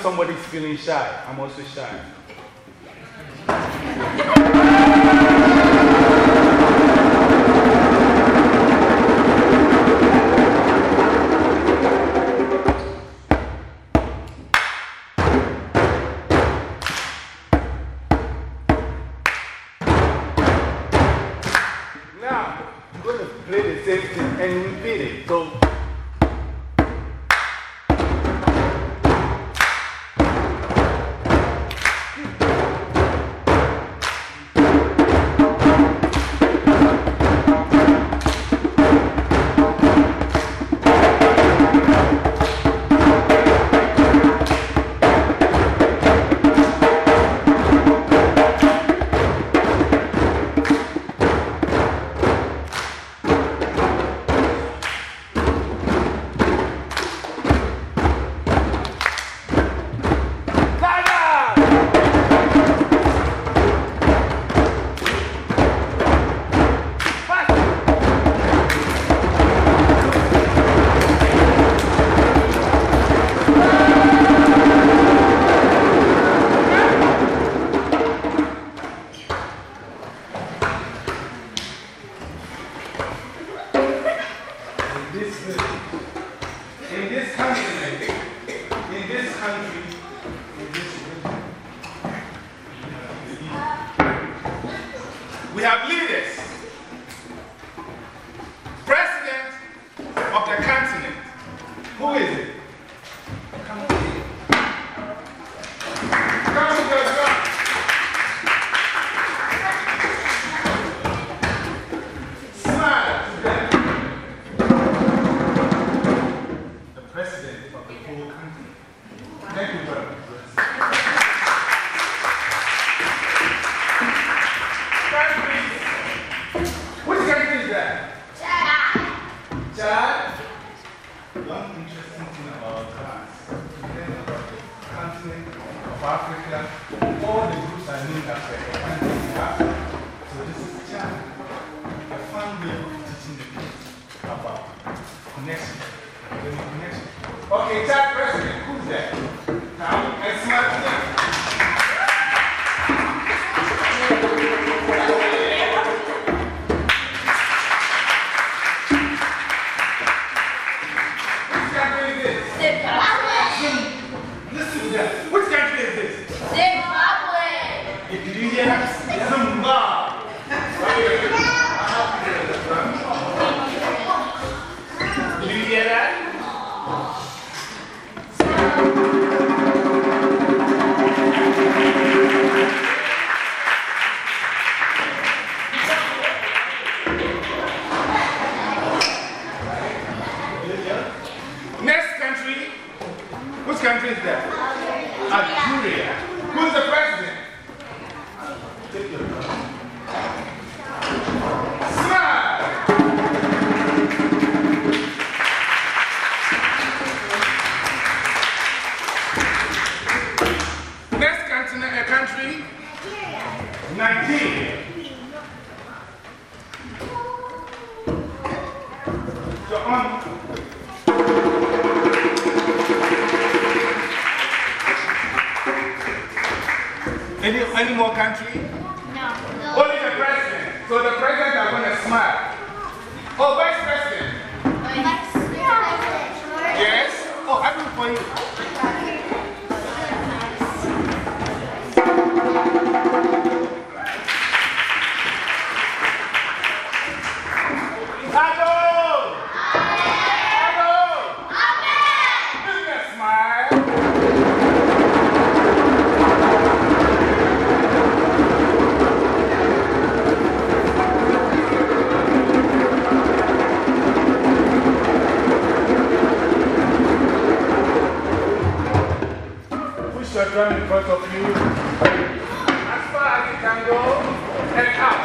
somebody's feeling shy. I'm also shy. now, I'm going to play the same thing and repeat it. So this uh, in this country, in this country, in this country, we have leaders. Okay, Jack Preston, who's that? continent, a country? Nigeria. So on. Any, any more country? No. Only the president. So the president are going to smile. Oh, vice president. Vice president. Yes. Oh, I do for you. restaurant in front of you. As far as you can go, and out.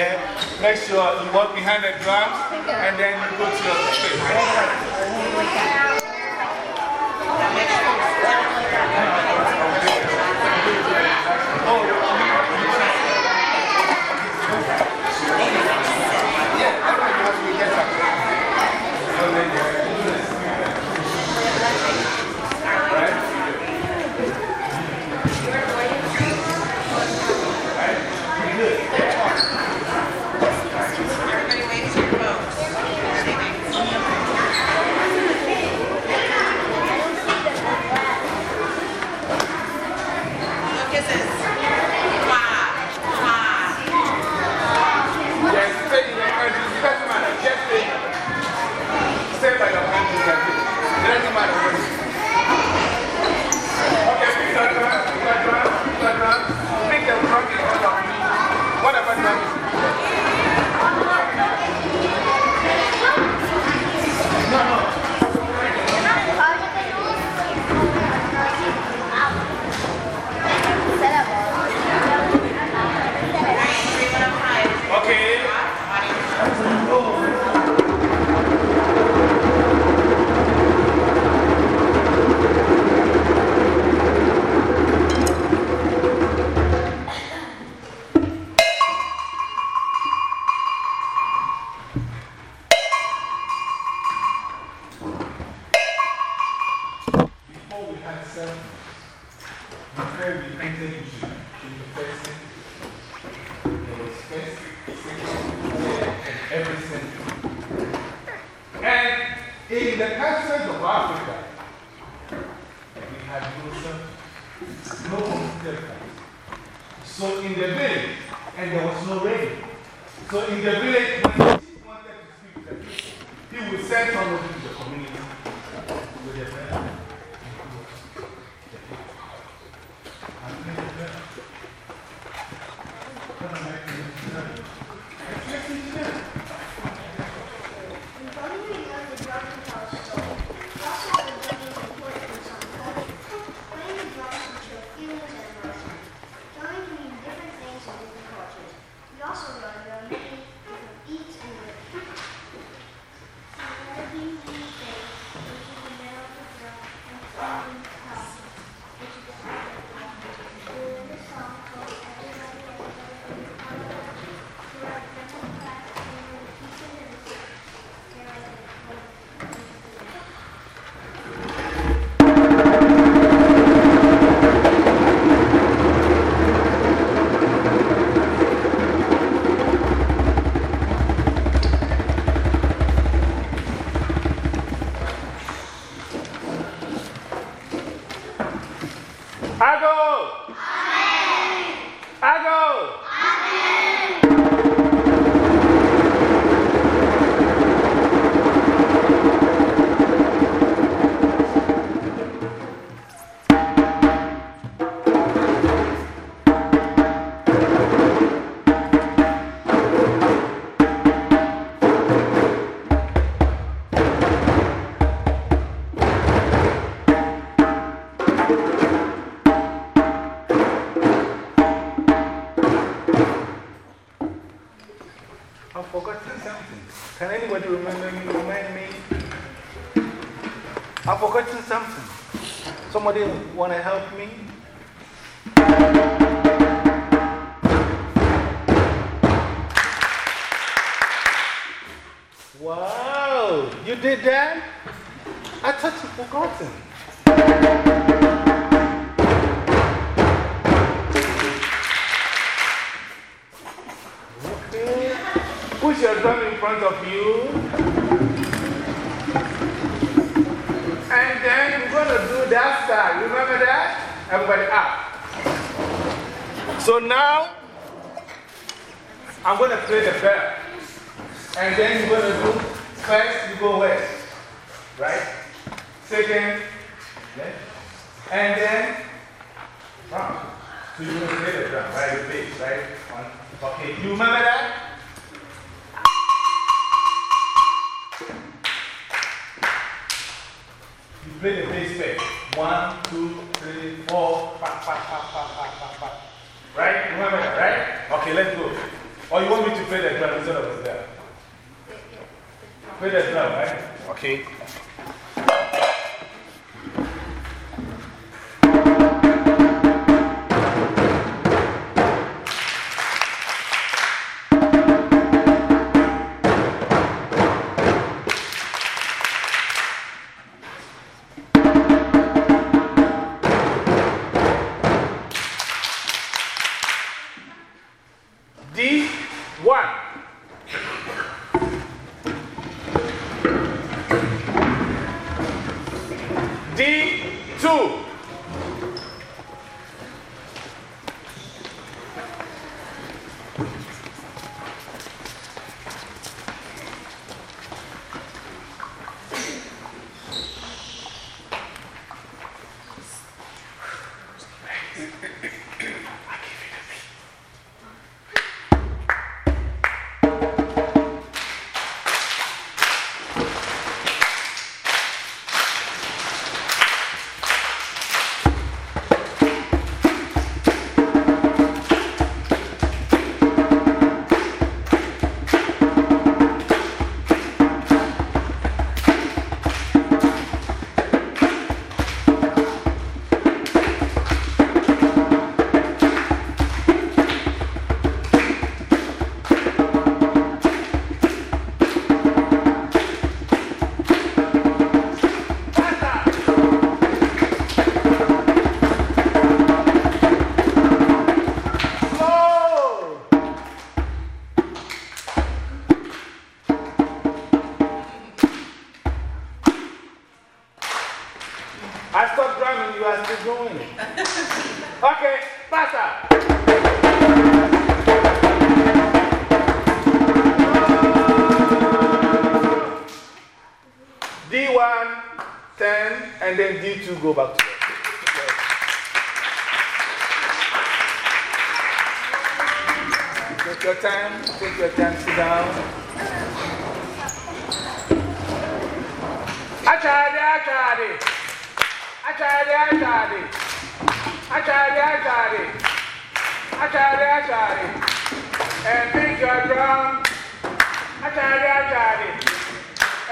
there. Make sure you walk behind the drums and then you go to your stage. Oh, side. Remember that? Everybody up. So now, I'm going to play the bell. And then you're going to do first, you go west. Right? Second, left. And then, round. So you're going to play the drum, right? The bass, right? One. Okay, you remember that? You play the bass first. One, two, three, four, five, five, five, five, five, five, five. Right? Remember that, right? Okay, let's go. Or you want me to play the drum instead of the bell? Play the drum, right? Okay.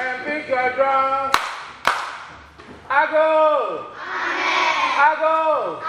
and pick your drum. I go. I go.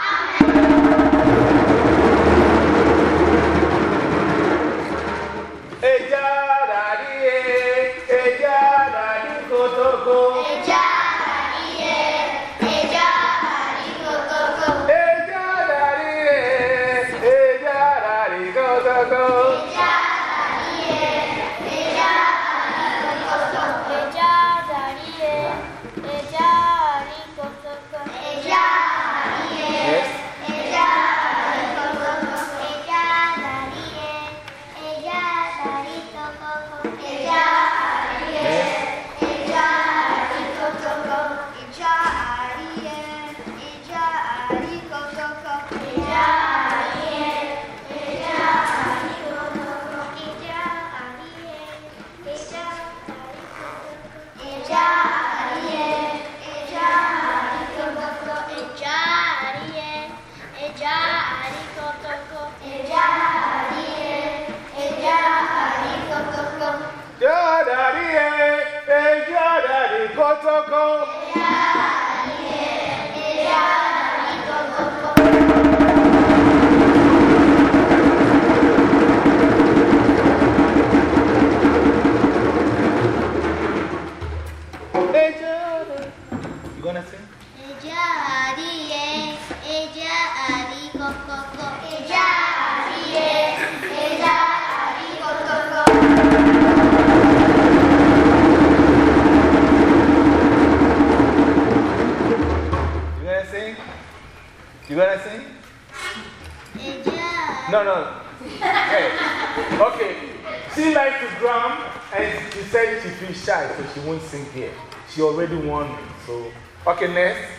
You got what I'm saying? No, no. Hey. Okay. She likes to drum and she said she feels shy, so she won't sing here. She already won me. So, okay, next.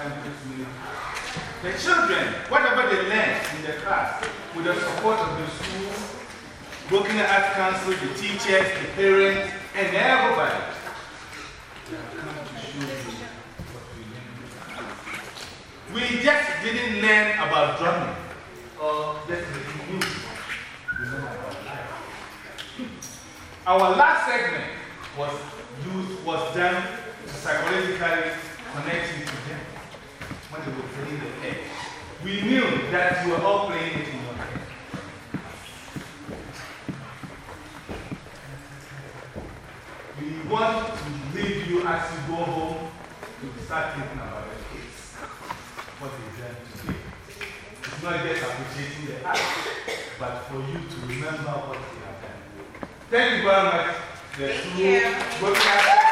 time me. The children, whatever they learn in the class, with the support of the school, Brooklyn Arts Council, the teachers, the parents, and everybody, they have come to show you what we learned. We just didn't learn about drumming or just the music. We learned about life. Our last segment was, used, was done psychologically connecting to them when they were playing the. We knew that you were all playing it in your head. We want to leave you as you go home to start thinking about the kids, what they to say? It's not just appreciating the act, but for you to remember what they have done. Thank you very much. The Thank you.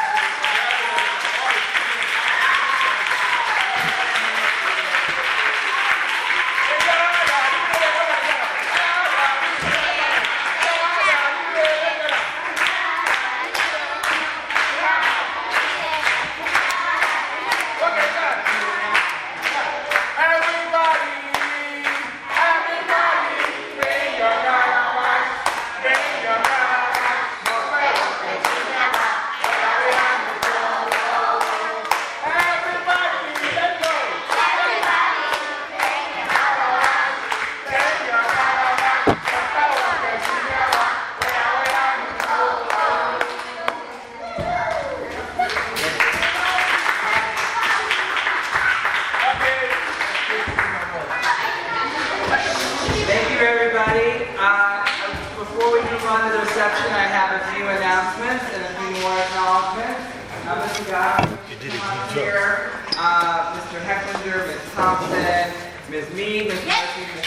announcements and a few more acknowledgments. Uh, Mr. Dodson, come here. Uh, Mr. Heffinger, Ms. Thompson, Ms. Mead, Ms. Murphy, Ms.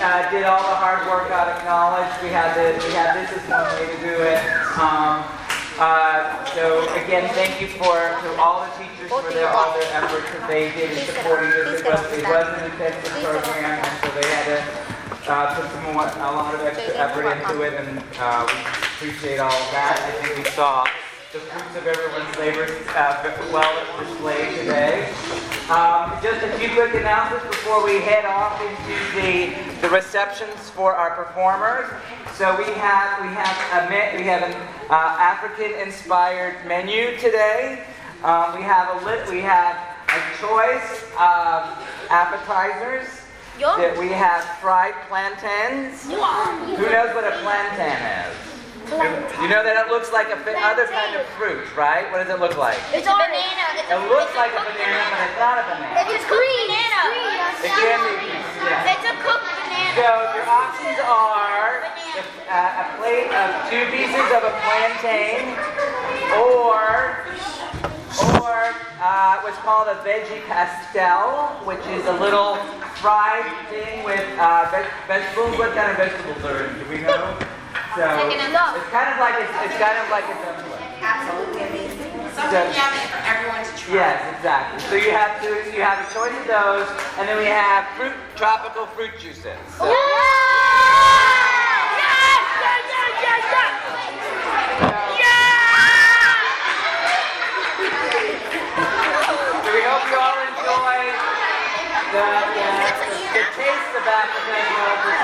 uh, did all the hard work got acknowledged. We had this, we had this as one way to do it. Um, uh, so again, thank you for to all the teachers for their all their efforts that they did in supporting this. It was, it was an intensive program, and so they had to uh, put some a lot of extra effort into it, and uh, we appreciate all of that. I think we saw the fruits of everyone's labor uh, well displayed today. Um, just a few quick announcements before we head off into the, the receptions for our performers. So we have we have a we have an uh, African-inspired menu today. Um, we have a lit we have a choice of appetizers. Yum. That we have fried plantains. Who knows what a plantain is? You know that it looks like a other kind of fruit, right? What does it look like? It's a banana. It's It looks a like a cooked banana, but it's not a banana. It's a green banana. It can be, yeah. It's a cooked banana. So your options are if, uh, a plate of two pieces of a plantain, or or uh, what's called a veggie pastel, which is a little fried thing with uh, veg- vegetables. What kind of vegetables are in? Do we know? So like it's kind of like it's, it's kind of like it's absolutely amazing. Something so, yummy for everyone to try. Yes, exactly. So you have to you have a choice of those, and then we have fruit tropical fruit juices. So. Yeah! Yes! Yes! Yes! Yes! yes! We hope you all enjoy the, the, the taste of Africa.